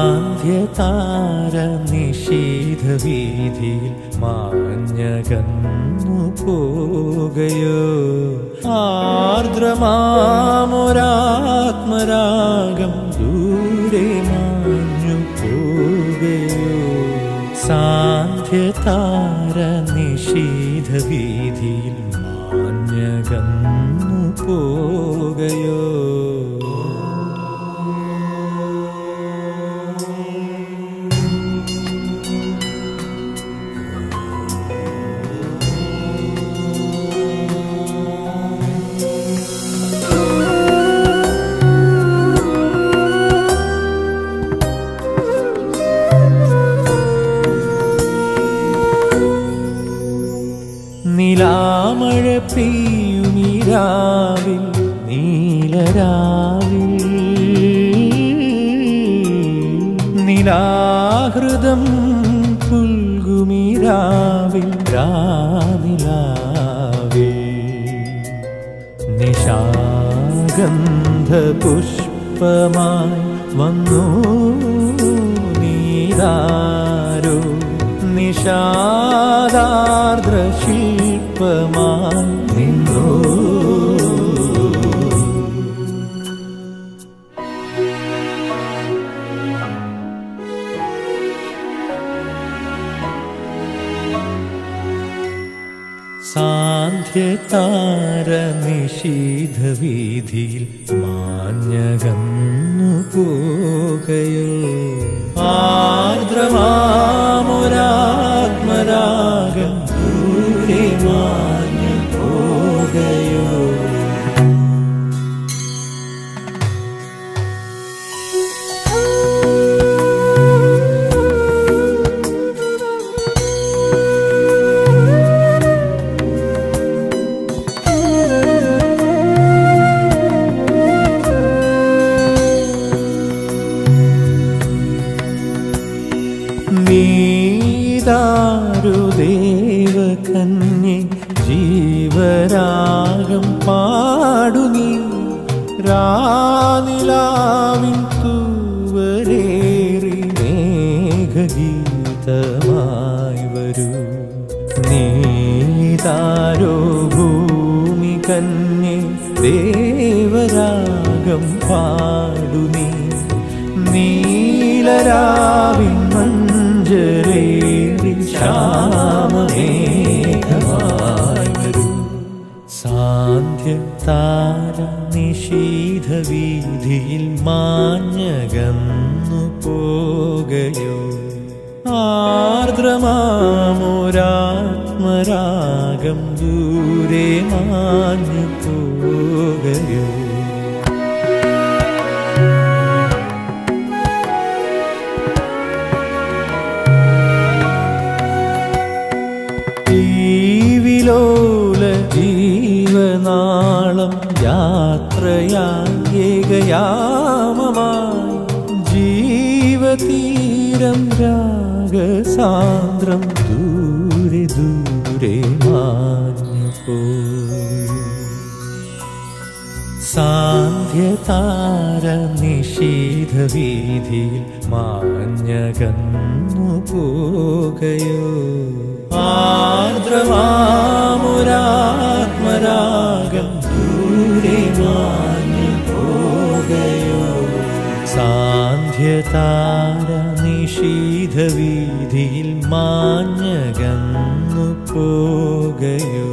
സാന്ധ്യതാര നിഷീധവീതിയിൽ മാഞ്ഞകന്നു പോകയോ ആർദ്രമാമൊരാത്മരാഗം ദൂരെ മാഞ്ഞു പോകയോ സാന്ധ്യതാര നിഷീധവീതിയിൽ മാഞ്ഞകന്നു പോകയോ പെയ്യുമിരാവിൽ നീലരാവിൽ. നിലാഹൃദം പുൽകുമീരാവിൽ രാവിലാവിൽ നിശാഗന്ധ പുഷ്പമായി വന്നു നീതാരോ നിഷാദാർദ്ര ശില്പമായി നിന്നു? മാഞ്ഞകന്നു പോകയോ ആർദ്രമാമൊരാത്മരാഗം നീതാരുദേവകന്യെ ജീവരാഗം പാടു നീ. രാനിലാവിൻ തൂവരേറി മേഘഗീതമായി വരൂ. നീതാരോ ഭൂമി കന്യെ ദേവരാഗം പാടു നീ. നീലരാവിൻ മഞ്ചരേറി നിഷീധവീതിയിൽ മാഞ്ഞകന്നു പോകയോ? ആർദ്രമാമോരാത്മരാഗം ദൂരെ മാഞ്ഞു പോകയോ? ജീവനാളം യാത്രയാകയാമമായി ജീവതീരം രാഗസാന്ദ്രം ദൂരെ ദൂരെ മാഞ്ഞപ്പോ സാന്ധ്യതാര നിഷീധവീതിയിൽ മാഞ്ഞകന്നു പോകയോ ആർദ്രമാമൊരാത്മരാഗം സാന്ധ്യതാര നിഷീധവീതിയിൽ മാഞ്ഞകന്നു പോകയോ